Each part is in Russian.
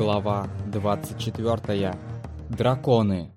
Глава 24. Драконы.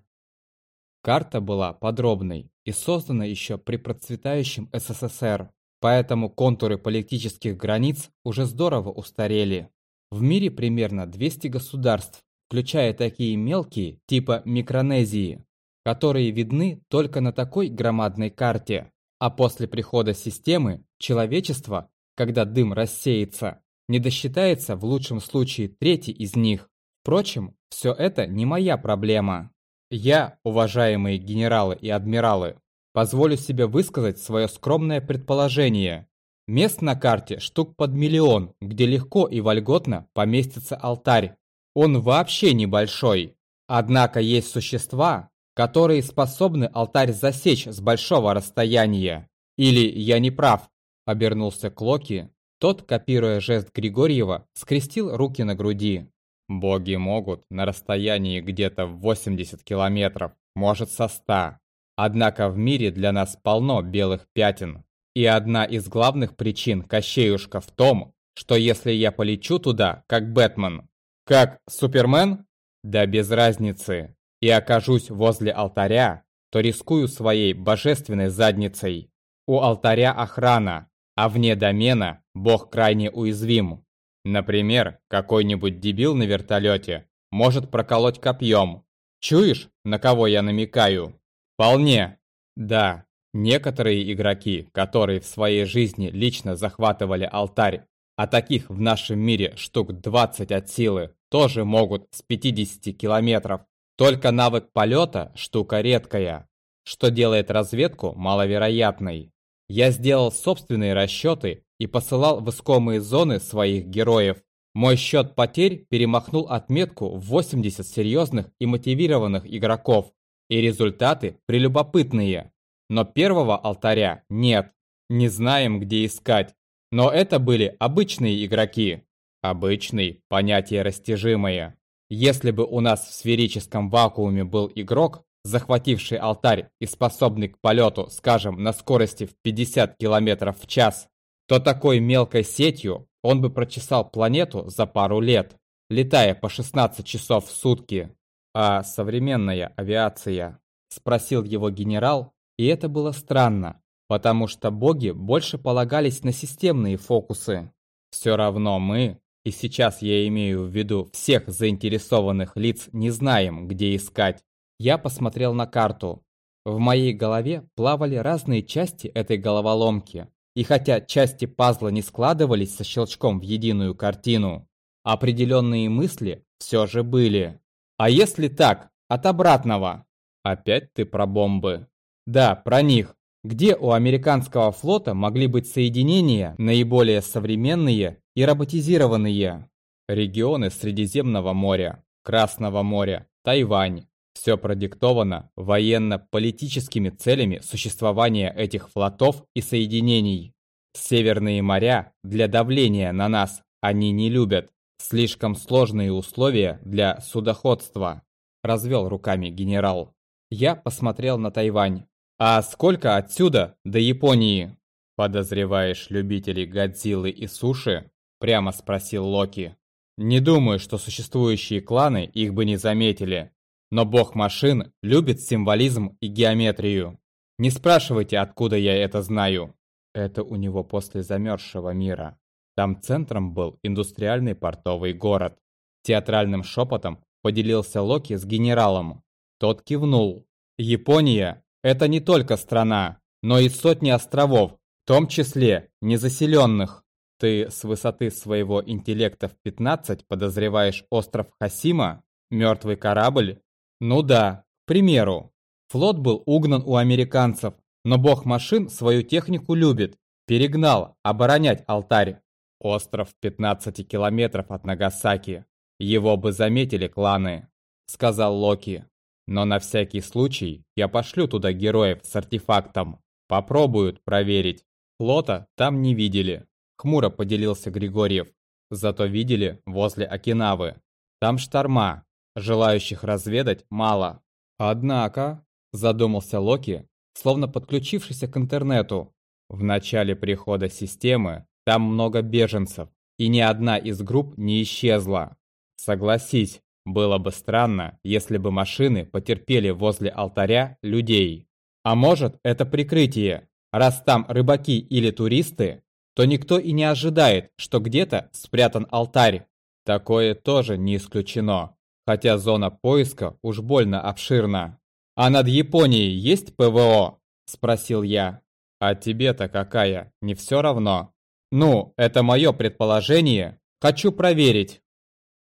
Карта была подробной и создана еще при процветающем СССР, поэтому контуры политических границ уже здорово устарели. В мире примерно 200 государств, включая такие мелкие, типа Микронезии, которые видны только на такой громадной карте. А после прихода системы человечество, когда дым рассеется, не досчитается в лучшем случае третий из них. Впрочем, все это не моя проблема. Я, уважаемые генералы и адмиралы, позволю себе высказать свое скромное предположение. Мест на карте штук под миллион, где легко и вольготно поместится алтарь. Он вообще небольшой. Однако есть существа, которые способны алтарь засечь с большого расстояния. Или я не прав, обернулся к Локи, тот, копируя жест Григорьева, скрестил руки на груди. Боги могут на расстоянии где-то в 80 километров, может со 100. Однако в мире для нас полно белых пятен. И одна из главных причин, Кощеюшка, в том, что если я полечу туда, как Бэтмен, как Супермен, да без разницы, и окажусь возле алтаря, то рискую своей божественной задницей. У алтаря охрана, а вне домена Бог крайне уязвим. Например, какой-нибудь дебил на вертолете может проколоть копьем. Чуешь, на кого я намекаю? Вполне. Да, некоторые игроки, которые в своей жизни лично захватывали алтарь, а таких в нашем мире штук 20 от силы, тоже могут с 50 километров. Только навык полета – штука редкая, что делает разведку маловероятной. Я сделал собственные расчеты и посылал в искомые зоны своих героев. Мой счет потерь перемахнул отметку в 80 серьезных и мотивированных игроков, и результаты прелюбопытные. Но первого алтаря нет, не знаем где искать. Но это были обычные игроки. Обычный – понятие растяжимое. Если бы у нас в сферическом вакууме был игрок, захвативший алтарь и способный к полету, скажем, на скорости в 50 км в час, то такой мелкой сетью он бы прочесал планету за пару лет, летая по 16 часов в сутки. А современная авиация? Спросил его генерал, и это было странно, потому что боги больше полагались на системные фокусы. Все равно мы, и сейчас я имею в виду всех заинтересованных лиц, не знаем, где искать. Я посмотрел на карту. В моей голове плавали разные части этой головоломки. И хотя части пазла не складывались со щелчком в единую картину, определенные мысли все же были. А если так, от обратного? Опять ты про бомбы. Да, про них. Где у американского флота могли быть соединения наиболее современные и роботизированные? Регионы Средиземного моря, Красного моря, Тайвань, все продиктовано военно-политическими целями существования этих флотов и соединений. Северные моря для давления на нас они не любят. Слишком сложные условия для судоходства. Развел руками генерал. Я посмотрел на Тайвань. А сколько отсюда до Японии? Подозреваешь любителей Годзиллы и суши? Прямо спросил Локи. Не думаю, что существующие кланы их бы не заметили. Но бог машин любит символизм и геометрию. Не спрашивайте, откуда я это знаю. Это у него после замерзшего мира. Там центром был индустриальный портовый город. Театральным шепотом поделился Локи с генералом. Тот кивнул. Япония – это не только страна, но и сотни островов, в том числе незаселенных. Ты с высоты своего интеллекта в 15 подозреваешь остров Хасима? Мертвый корабль? Ну да, к примеру, флот был угнан у американцев, но бог машин свою технику любит. Перегнал оборонять алтарь. Остров в 15 километров от Нагасаки. Его бы заметили кланы, сказал Локи. Но на всякий случай я пошлю туда героев с артефактом. Попробуют проверить. Флота там не видели. Хмуро поделился Григорьев. Зато видели возле Окинавы. Там шторма, Желающих разведать мало. Однако, задумался Локи, словно подключившийся к интернету, в начале прихода системы там много беженцев, и ни одна из групп не исчезла. Согласись, было бы странно, если бы машины потерпели возле алтаря людей. А может, это прикрытие. Раз там рыбаки или туристы, то никто и не ожидает, что где-то спрятан алтарь. Такое тоже не исключено, хотя зона поиска уж больно обширна. «А над Японией есть ПВО?» – спросил я. «А тебе-то какая? Не все равно?» «Ну, это мое предположение. Хочу проверить».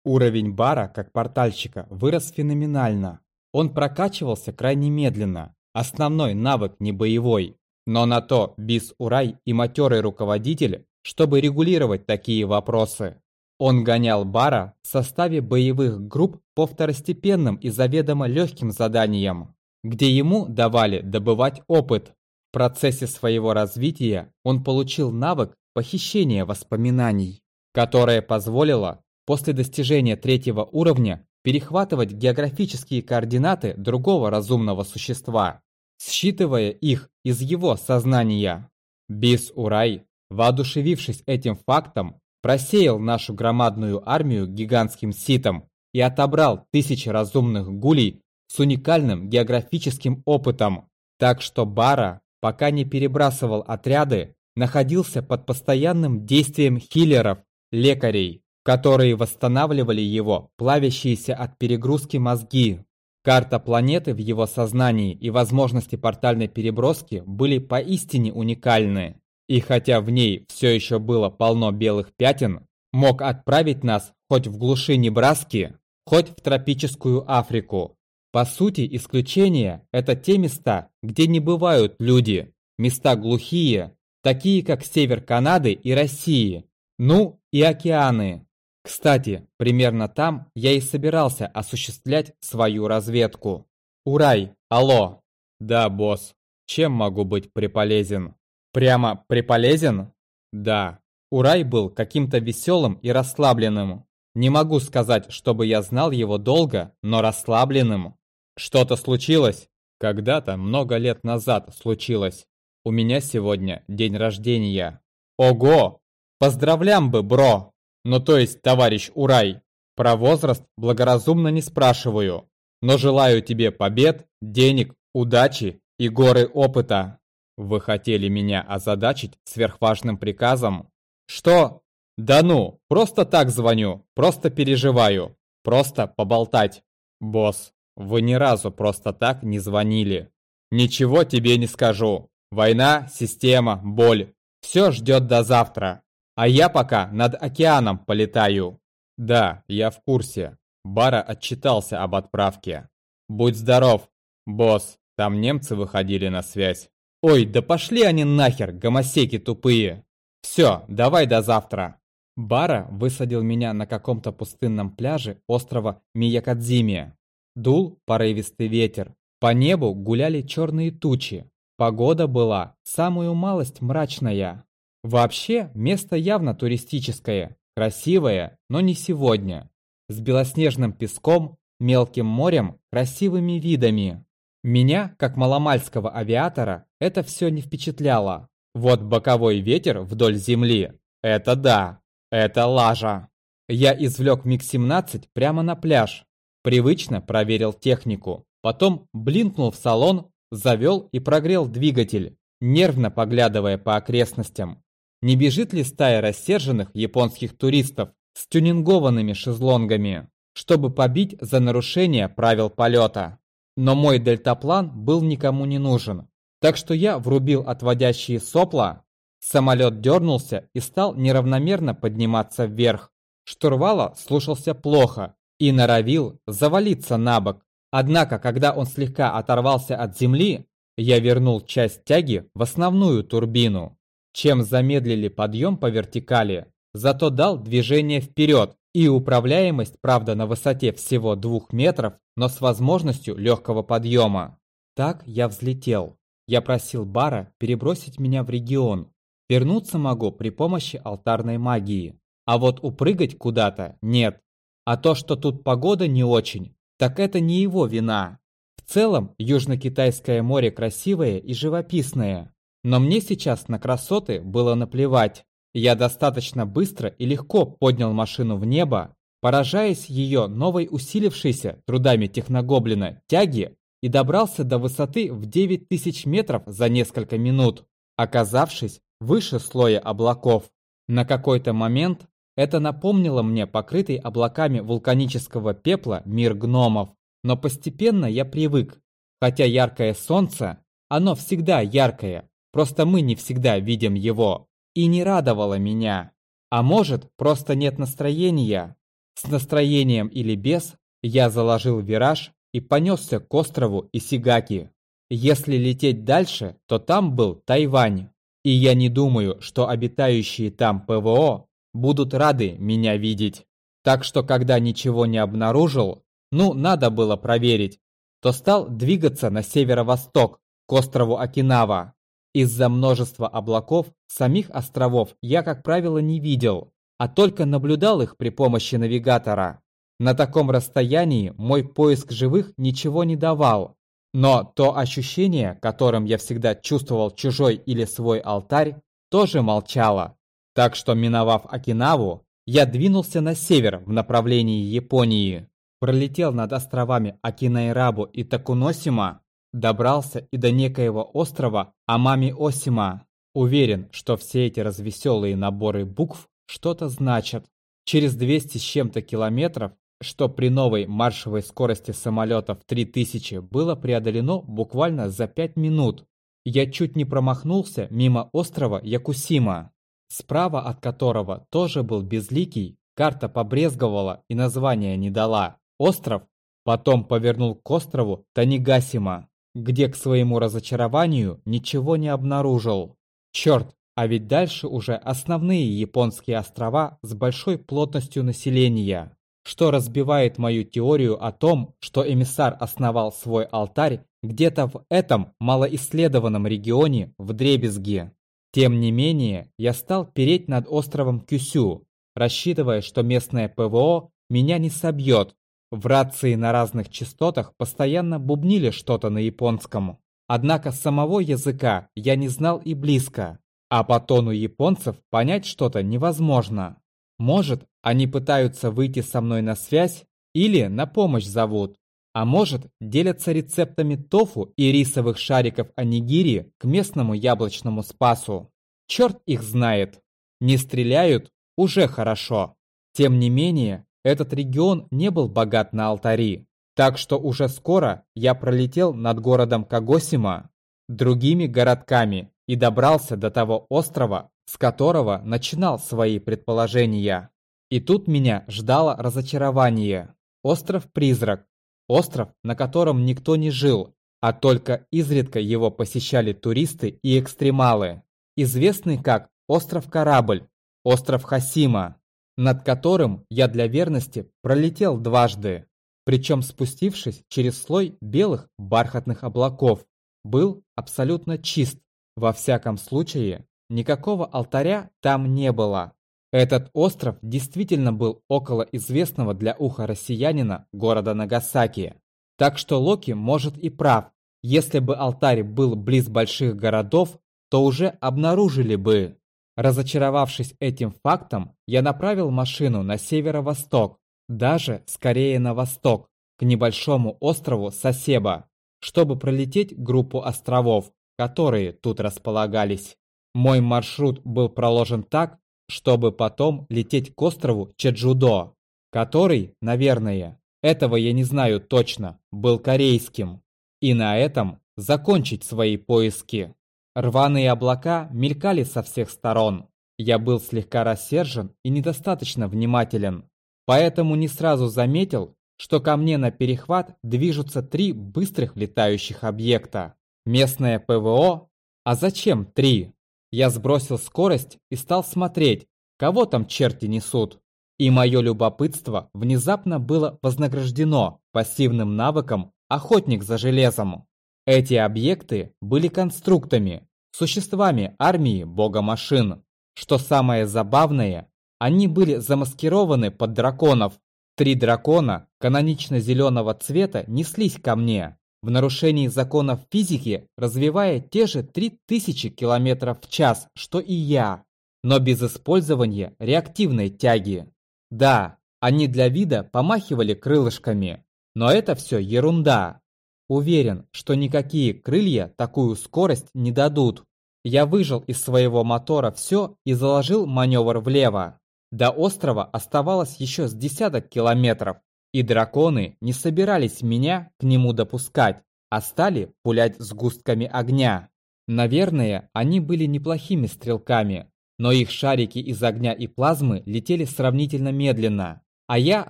Уровень бара, как портальщика, вырос феноменально. Он прокачивался крайне медленно. Основной навык не боевой. Но на то Бис Урай и матерый руководитель, чтобы регулировать такие вопросы. Он гонял бара в составе боевых групп по второстепенным и заведомо легким заданиям где ему давали добывать опыт. В процессе своего развития он получил навык похищения воспоминаний, которое позволило после достижения третьего уровня перехватывать географические координаты другого разумного существа, считывая их из его сознания. Бис Урай, воодушевившись этим фактом, просеял нашу громадную армию гигантским ситом и отобрал тысячи разумных гулей с уникальным географическим опытом, так что Бара, пока не перебрасывал отряды, находился под постоянным действием хиллеров, лекарей, которые восстанавливали его плавящиеся от перегрузки мозги. Карта планеты в его сознании и возможности портальной переброски были поистине уникальны. И хотя в ней все еще было полно белых пятен, мог отправить нас хоть в глуши Небраски, хоть в тропическую Африку, по сути, исключения – это те места, где не бывают люди, места глухие, такие как север Канады и России, ну и океаны. Кстати, примерно там я и собирался осуществлять свою разведку. Урай, алло. Да, босс. Чем могу быть приполезен? Прямо приполезен? Да. Урай был каким-то веселым и расслабленным. Не могу сказать, чтобы я знал его долго, но расслабленным. Что-то случилось? Когда-то, много лет назад случилось. У меня сегодня день рождения. Ого! Поздравлям бы, бро! Ну то есть, товарищ Урай. Про возраст благоразумно не спрашиваю. Но желаю тебе побед, денег, удачи и горы опыта. Вы хотели меня озадачить сверхважным приказом? Что? Да ну, просто так звоню, просто переживаю, просто поболтать. Босс, вы ни разу просто так не звонили. Ничего тебе не скажу. Война, система, боль. Все ждет до завтра. А я пока над океаном полетаю. Да, я в курсе. Бара отчитался об отправке. Будь здоров, босс. Там немцы выходили на связь. Ой, да пошли они нахер, гомосеки тупые. Все, давай до завтра. Бара высадил меня на каком-то пустынном пляже острова Миякадзиме. Дул порывистый ветер. По небу гуляли черные тучи. Погода была самую малость мрачная. Вообще, место явно туристическое, красивое, но не сегодня. С белоснежным песком, мелким морем, красивыми видами. Меня, как маломальского авиатора, это все не впечатляло. Вот боковой ветер вдоль земли. Это да, это лажа. Я извлек МиГ-17 прямо на пляж, Привычно проверил технику. Потом блинкнул в салон, завел и прогрел двигатель, нервно поглядывая по окрестностям. Не бежит ли стая рассерженных японских туристов с тюнингованными шезлонгами, чтобы побить за нарушение правил полета? Но мой дельтаплан был никому не нужен, так что я врубил отводящие сопла, самолет дернулся и стал неравномерно подниматься вверх. Штурвала слушался плохо, и норовил завалиться на бок. Однако, когда он слегка оторвался от земли, я вернул часть тяги в основную турбину, чем замедлили подъем по вертикали, зато дал движение вперед и управляемость, правда, на высоте всего двух метров, но с возможностью легкого подъема. Так я взлетел. Я просил Бара перебросить меня в регион. Вернуться могу при помощи алтарной магии. А вот упрыгать куда-то нет. А то, что тут погода не очень, так это не его вина. В целом, Южно-Китайское море красивое и живописное. Но мне сейчас на красоты было наплевать. Я достаточно быстро и легко поднял машину в небо, поражаясь ее новой усилившейся трудами техногоблина тяги и добрался до высоты в 9000 метров за несколько минут, оказавшись выше слоя облаков. На какой-то момент это напомнило мне покрытый облаками вулканического пепла мир гномов, но постепенно я привык. Хотя яркое солнце, оно всегда яркое, просто мы не всегда видим его, и не радовало меня. А может, просто нет настроения. С настроением или без, я заложил вираж и понесся к острову Исигаки. Если лететь дальше, то там был Тайвань. И я не думаю, что обитающие там ПВО будут рады меня видеть. Так что, когда ничего не обнаружил, ну, надо было проверить, то стал двигаться на северо-восток, к острову Окинава. Из-за множества облаков самих островов я, как правило, не видел, а только наблюдал их при помощи навигатора. На таком расстоянии мой поиск живых ничего не давал. Но то ощущение, которым я всегда чувствовал чужой или свой алтарь, тоже молчало. Так что, миновав Окинаву, я двинулся на север в направлении Японии. Пролетел над островами Акинайрабу и Такуносима, добрался и до некоего острова Амами-Осима. Уверен, что все эти развеселые наборы букв что-то значат. Через 200 с чем-то километров, что при новой маршевой скорости самолетов 3000 было преодолено буквально за 5 минут. Я чуть не промахнулся мимо острова Якусима справа от которого тоже был безликий, карта побрезговала и названия не дала. Остров потом повернул к острову Танигасима, где к своему разочарованию ничего не обнаружил. Черт, а ведь дальше уже основные японские острова с большой плотностью населения, что разбивает мою теорию о том, что эмиссар основал свой алтарь где-то в этом малоисследованном регионе в Дребезге. Тем не менее, я стал переть над островом Кюсю, рассчитывая, что местное ПВО меня не собьет. В рации на разных частотах постоянно бубнили что-то на японском. Однако самого языка я не знал и близко, а по тону японцев понять что-то невозможно. Может, они пытаются выйти со мной на связь или на помощь зовут. А может, делятся рецептами тофу и рисовых шариков анигири к местному яблочному спасу. Черт их знает. Не стреляют – уже хорошо. Тем не менее, этот регион не был богат на алтари. Так что уже скоро я пролетел над городом Кагосима, другими городками и добрался до того острова, с которого начинал свои предположения. И тут меня ждало разочарование. Остров-призрак, Остров, на котором никто не жил, а только изредка его посещали туристы и экстремалы, известный как остров-корабль, остров Хасима, над которым я для верности пролетел дважды, причем спустившись через слой белых бархатных облаков, был абсолютно чист. Во всяком случае, никакого алтаря там не было. Этот остров действительно был около известного для уха россиянина города Нагасаки. Так что Локи может и прав. Если бы алтарь был близ больших городов, то уже обнаружили бы. Разочаровавшись этим фактом, я направил машину на северо-восток, даже скорее на восток, к небольшому острову Сосеба, чтобы пролететь группу островов, которые тут располагались. Мой маршрут был проложен так, чтобы потом лететь к острову Чеджудо, который, наверное, этого я не знаю точно, был корейским, и на этом закончить свои поиски. Рваные облака мелькали со всех сторон. Я был слегка рассержен и недостаточно внимателен, поэтому не сразу заметил, что ко мне на перехват движутся три быстрых летающих объекта. Местное ПВО? А зачем три? Я сбросил скорость и стал смотреть, кого там черти несут. И мое любопытство внезапно было вознаграждено пассивным навыком «Охотник за железом». Эти объекты были конструктами, существами армии бога машин. Что самое забавное, они были замаскированы под драконов. Три дракона канонично зеленого цвета неслись ко мне, в нарушении законов физики, развивая те же 3000 км в час, что и я, но без использования реактивной тяги. Да, Они для вида помахивали крылышками. Но это все ерунда. Уверен, что никакие крылья такую скорость не дадут. Я выжил из своего мотора все и заложил маневр влево. До острова оставалось еще с десяток километров, и драконы не собирались меня к нему допускать, а стали пулять сгустками огня. Наверное, они были неплохими стрелками, но их шарики из огня и плазмы летели сравнительно медленно, а я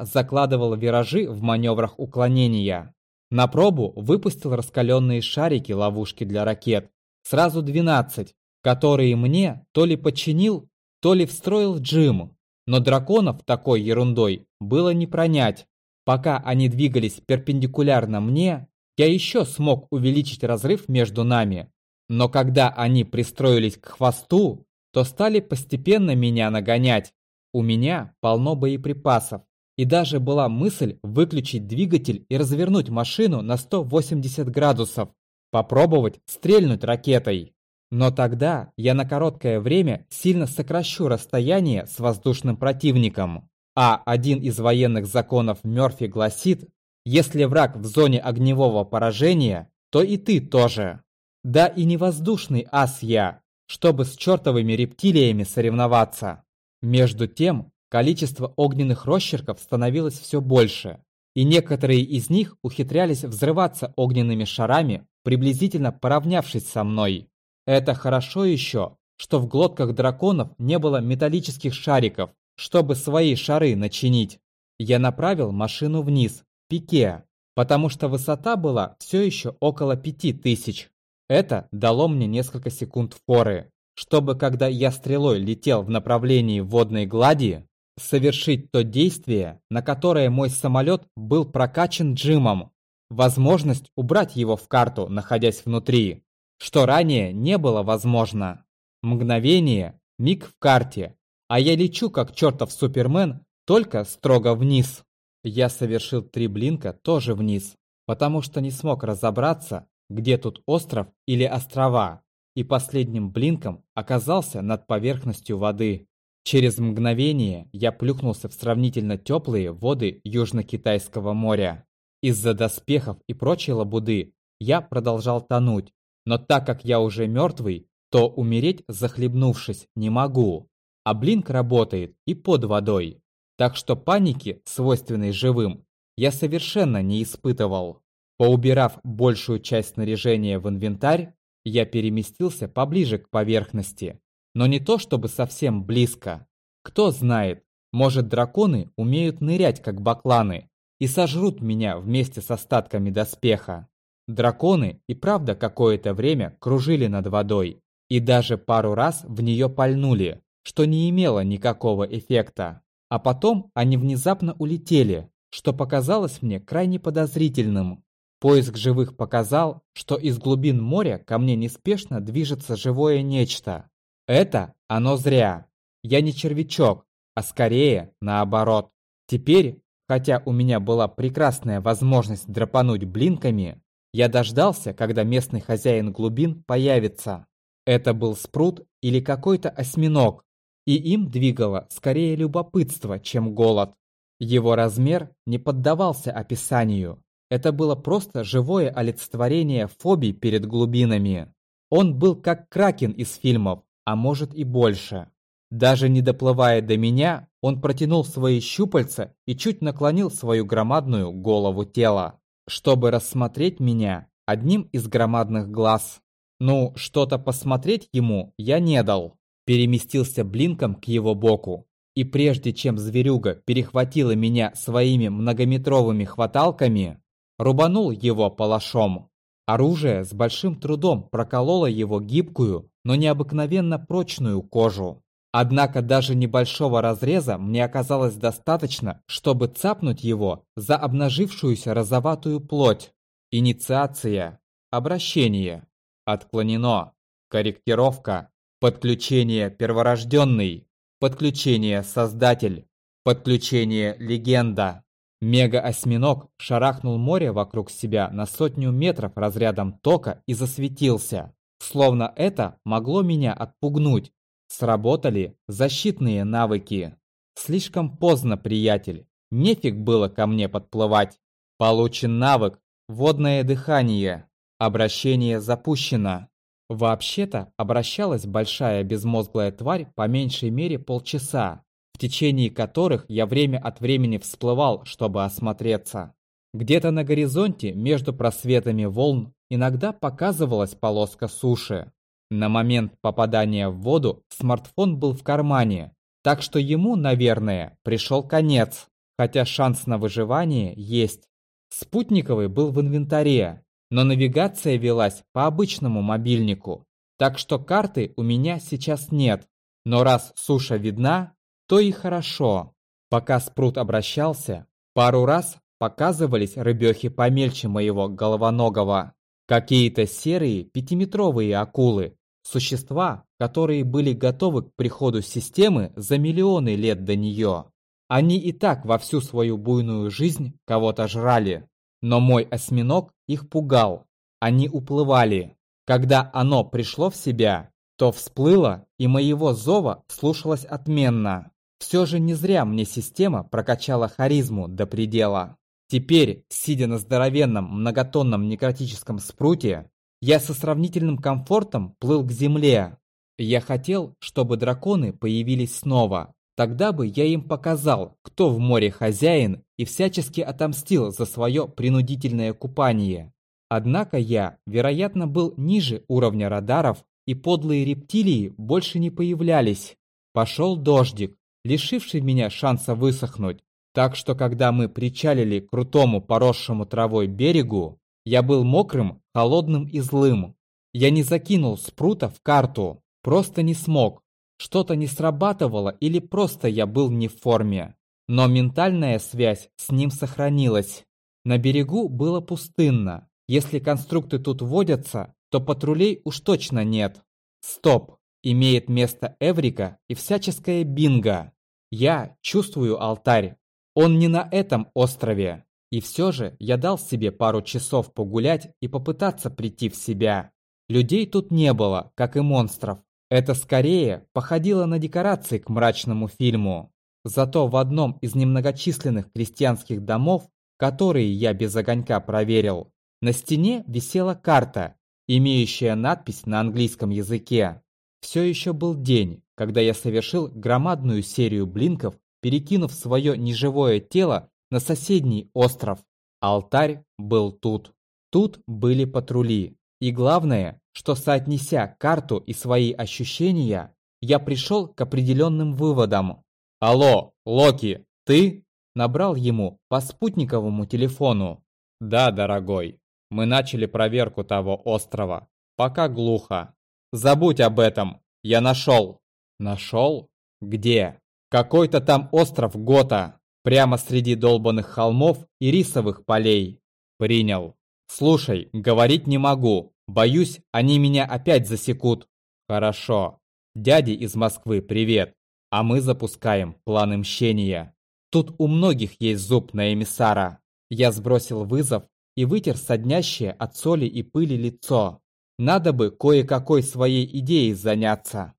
закладывал виражи в маневрах уклонения. На пробу выпустил раскаленные шарики ловушки для ракет, сразу 12, которые мне то ли подчинил, то ли встроил Джим. Но драконов такой ерундой было не пронять. Пока они двигались перпендикулярно мне, я еще смог увеличить разрыв между нами. Но когда они пристроились к хвосту, то стали постепенно меня нагонять. У меня полно боеприпасов. И даже была мысль выключить двигатель и развернуть машину на 180 градусов. Попробовать стрельнуть ракетой. Но тогда я на короткое время сильно сокращу расстояние с воздушным противником. А один из военных законов Мёрфи гласит, если враг в зоне огневого поражения, то и ты тоже. Да и не воздушный ас я, чтобы с чертовыми рептилиями соревноваться. Между тем, количество огненных росчерков становилось все больше, и некоторые из них ухитрялись взрываться огненными шарами, приблизительно поравнявшись со мной. Это хорошо еще, что в глотках драконов не было металлических шариков, чтобы свои шары начинить. Я направил машину вниз, пике, потому что высота была все еще около пяти тысяч. Это дало мне несколько секунд форы, чтобы когда я стрелой летел в направлении водной глади, совершить то действие, на которое мой самолет был прокачан Джимом. Возможность убрать его в карту, находясь внутри что ранее не было возможно. Мгновение, миг в карте, а я лечу как чертов супермен, только строго вниз. Я совершил три блинка тоже вниз, потому что не смог разобраться, где тут остров или острова, и последним блинком оказался над поверхностью воды. Через мгновение я плюхнулся в сравнительно теплые воды Южно-Китайского моря. Из-за доспехов и прочей лабуды я продолжал тонуть, но так как я уже мертвый, то умереть захлебнувшись не могу. А блинк работает и под водой. Так что паники, свойственной живым, я совершенно не испытывал. Поубирав большую часть снаряжения в инвентарь, я переместился поближе к поверхности. Но не то чтобы совсем близко. Кто знает, может драконы умеют нырять как бакланы и сожрут меня вместе с остатками доспеха. Драконы и правда какое-то время кружили над водой и даже пару раз в нее пальнули, что не имело никакого эффекта. А потом они внезапно улетели, что показалось мне крайне подозрительным. Поиск живых показал, что из глубин моря ко мне неспешно движется живое нечто. Это оно зря. Я не червячок, а скорее наоборот. Теперь, хотя у меня была прекрасная возможность драпануть блинками, я дождался, когда местный хозяин глубин появится. Это был спрут или какой-то осьминог, и им двигало скорее любопытство, чем голод. Его размер не поддавался описанию. Это было просто живое олицетворение фобий перед глубинами. Он был как кракен из фильмов, а может и больше. Даже не доплывая до меня, он протянул свои щупальца и чуть наклонил свою громадную голову тела чтобы рассмотреть меня одним из громадных глаз. Ну, что-то посмотреть ему я не дал. Переместился блинком к его боку. И прежде чем зверюга перехватила меня своими многометровыми хваталками, рубанул его палашом. Оружие с большим трудом прокололо его гибкую, но необыкновенно прочную кожу. Однако даже небольшого разреза мне оказалось достаточно, чтобы цапнуть его за обнажившуюся розоватую плоть. Инициация. Обращение. Отклонено. Корректировка. Подключение перворожденный. Подключение создатель. Подключение легенда. Мега-осьминог шарахнул море вокруг себя на сотню метров разрядом тока и засветился. Словно это могло меня отпугнуть, Сработали защитные навыки. Слишком поздно, приятель. Нефиг было ко мне подплывать. Получен навык «Водное дыхание». Обращение запущено. Вообще-то обращалась большая безмозглая тварь по меньшей мере полчаса, в течение которых я время от времени всплывал, чтобы осмотреться. Где-то на горизонте между просветами волн иногда показывалась полоска суши. На момент попадания в воду смартфон был в кармане, так что ему, наверное, пришел конец, хотя шанс на выживание есть. Спутниковый был в инвентаре, но навигация велась по обычному мобильнику, так что карты у меня сейчас нет. Но раз суша видна, то и хорошо. Пока спрут обращался, пару раз показывались рыбехи помельче моего головоногого. Какие-то серые пятиметровые акулы, существа, которые были готовы к приходу системы за миллионы лет до нее. Они и так во всю свою буйную жизнь кого-то жрали. Но мой осьминог их пугал. Они уплывали. Когда оно пришло в себя, то всплыло и моего зова слушалось отменно. Все же не зря мне система прокачала харизму до предела. Теперь, сидя на здоровенном многотонном некротическом спруте, я со сравнительным комфортом плыл к земле. Я хотел, чтобы драконы появились снова, Тогда бы я им показал, кто в море хозяин и всячески отомстил за свое принудительное купание. Однако я, вероятно, был ниже уровня радаров, и подлые рептилии больше не появлялись. Пошел дождик, лишивший меня шанса высохнуть. Так что когда мы причалили к крутому поросшему травой берегу, я был мокрым, холодным и злым. Я не закинул спрута в карту, просто не смог. Что-то не срабатывало или просто я был не в форме. Но ментальная связь с ним сохранилась. На берегу было пустынно. Если конструкты тут водятся, то патрулей уж точно нет. Стоп! Имеет место Эврика и всяческая бинго. Я чувствую алтарь. Он не на этом острове. И все же я дал себе пару часов погулять и попытаться прийти в себя. Людей тут не было, как и монстров. Это скорее походило на декорации к мрачному фильму. Зато в одном из немногочисленных крестьянских домов, которые я без огонька проверил, на стене висела карта, имеющая надпись на английском языке. Все еще был день, когда я совершил громадную серию блинков, перекинув свое неживое тело на соседний остров. Алтарь был тут. Тут были патрули. И главное, что соотнеся карту и свои ощущения, я пришел к определенным выводам. «Алло, Локи, ты?» Набрал ему по спутниковому телефону. «Да, дорогой, мы начали проверку того острова. Пока глухо. Забудь об этом, я нашел». «Нашел? Где?» «Какой-то там остров Гота, прямо среди долбанных холмов и рисовых полей». «Принял. Слушай, говорить не могу, Боюсь, они меня опять засекут. Хорошо. Дяде из Москвы привет. А мы запускаем планы мщения. Тут у многих есть зуб на эмиссара. Я сбросил вызов и вытер соднящее от соли и пыли лицо. Надо бы кое-какой своей идеей заняться.